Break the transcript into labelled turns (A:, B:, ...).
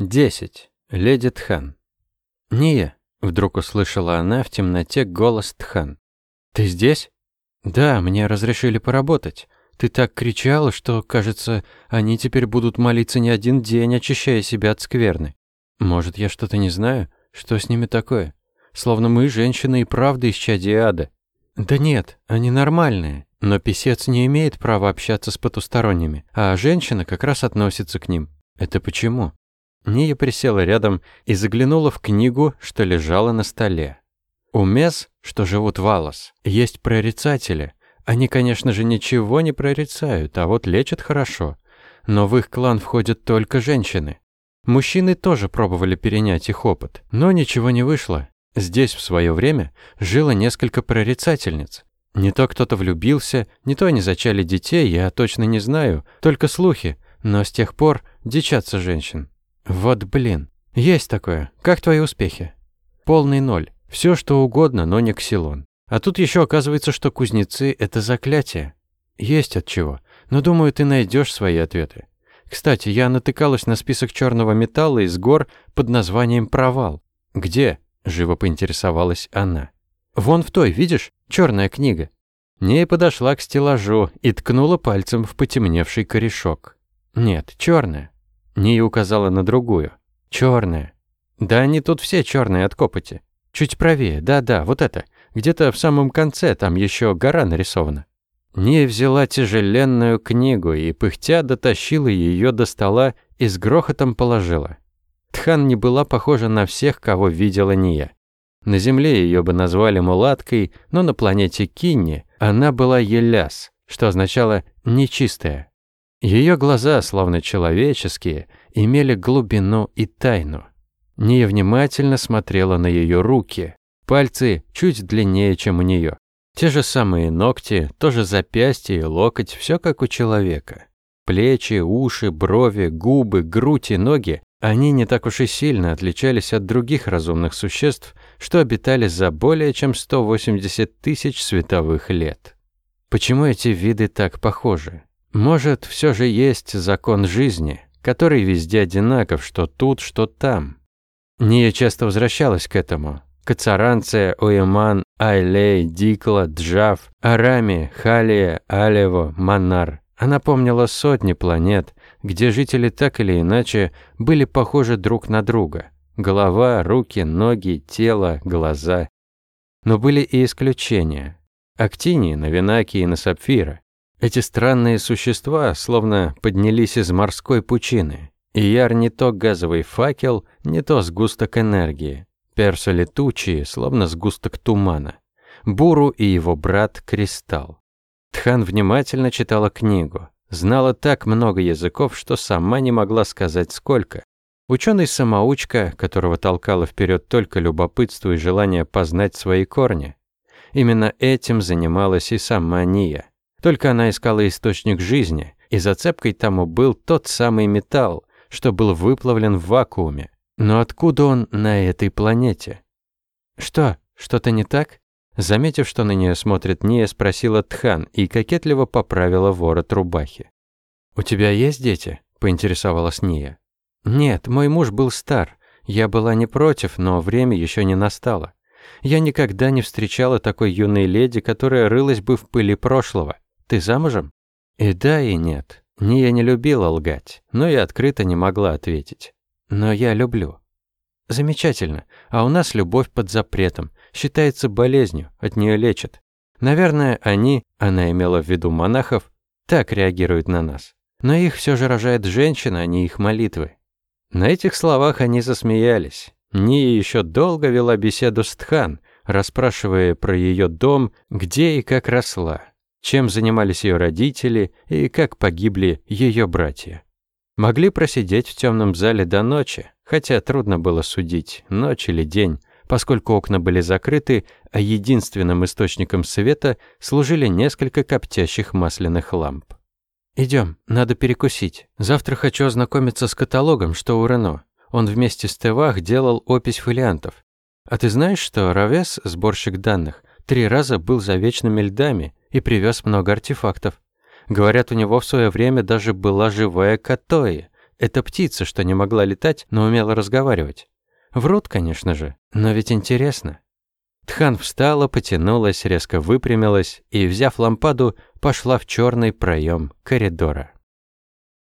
A: Десять. Леди Тхан. «Ния», — вдруг услышала она в темноте голос Тхан. «Ты здесь?» «Да, мне разрешили поработать. Ты так кричала, что, кажется, они теперь будут молиться не один день, очищая себя от скверны. Может, я что-то не знаю? Что с ними такое? Словно мы, женщины, и правда исчадие ада». «Да нет, они нормальные, но писец не имеет права общаться с потусторонними, а женщина как раз относится к ним. Это почему?» Ния присела рядом и заглянула в книгу, что лежала на столе. У мес, что живут в Алос, есть прорицатели. Они, конечно же, ничего не прорицают, а вот лечат хорошо. Но в их клан входят только женщины. Мужчины тоже пробовали перенять их опыт, но ничего не вышло. Здесь в свое время жило несколько прорицательниц. Не то кто-то влюбился, не то они зачали детей, я точно не знаю, только слухи, но с тех пор дичатся женщин. Вот блин. Есть такое. Как твои успехи? Полный ноль. Все что угодно, но не ксилон. А тут еще оказывается, что кузнецы — это заклятие. Есть от чего. Но думаю, ты найдешь свои ответы. Кстати, я натыкалась на список черного металла из гор под названием «Провал». «Где?» — живо поинтересовалась она. «Вон в той, видишь? Черная книга». Ней подошла к стеллажу и ткнула пальцем в потемневший корешок. «Нет, черная. Ния указала на другую. Черная. Да они тут все черные от копоти. Чуть правее, да-да, вот это. Где-то в самом конце, там еще гора нарисована. Ния взяла тяжеленную книгу и, пыхтя, дотащила ее до стола и с грохотом положила. Тхан не была похожа на всех, кого видела Ния. На Земле ее бы назвали мулаткой, но на планете Кинни она была Еляс, что означало «нечистая». Ее глаза, словно человеческие, имели глубину и тайну. Ния внимательно смотрела на ее руки. Пальцы чуть длиннее, чем у нее. Те же самые ногти, тоже запястье и локоть, все как у человека. Плечи, уши, брови, губы, грудь и ноги, они не так уж и сильно отличались от других разумных существ, что обитали за более чем 180 тысяч световых лет. Почему эти виды так похожи? Может, все же есть закон жизни, который везде одинаков, что тут, что там. Ния часто возвращалась к этому. Кацаранция, Уэман, Айлей, Дикла, Джав, Арами, Халия, Алево, Манар. Она помнила сотни планет, где жители так или иначе были похожи друг на друга. Голова, руки, ноги, тело, глаза. Но были и исключения. Актини, Навинаки и Насапфира. Эти странные существа словно поднялись из морской пучины. И яр не то газовый факел, не то сгусток энергии. Перса летучие, словно сгусток тумана. Буру и его брат Кристалл. Тхан внимательно читала книгу. Знала так много языков, что сама не могла сказать сколько. Ученый-самоучка, которого толкало вперед только любопытство и желание познать свои корни. Именно этим занималась и сама Ния. Только она искала источник жизни, и зацепкой тому был тот самый металл, что был выплавлен в вакууме. Но откуда он на этой планете? «Что, что-то не так?» Заметив, что на нее смотрит Ния, спросила Тхан и кокетливо поправила ворот рубахи. «У тебя есть дети?» – поинтересовалась Ния. «Нет, мой муж был стар. Я была не против, но время еще не настало. Я никогда не встречала такой юной леди, которая рылась бы в пыли прошлого. Ты замужем?» И да, и нет. Ния не любила лгать, но и открыто не могла ответить. Но я люблю. Замечательно. А у нас любовь под запретом. Считается болезнью, от нее лечат. Наверное, они, она имела в виду монахов, так реагируют на нас. Но их все же рожает женщина, а не их молитвы. На этих словах они засмеялись. Ния еще долго вела беседу с Тхан, расспрашивая про ее дом, где и как росла чем занимались ее родители и как погибли ее братья. Могли просидеть в темном зале до ночи, хотя трудно было судить, ночь или день, поскольку окна были закрыты, а единственным источником света служили несколько коптящих масляных ламп. «Идем, надо перекусить. Завтра хочу ознакомиться с каталогом, что у Рено. Он вместе с Тевах делал опись фолиантов. А ты знаешь, что Равес, сборщик данных, три раза был за вечными льдами и привез много артефактов. Говорят, у него в свое время даже была живая Катои. Это птица, что не могла летать, но умела разговаривать. Врут, конечно же, но ведь интересно. Тхан встала, потянулась, резко выпрямилась и, взяв лампаду, пошла в черный проем коридора.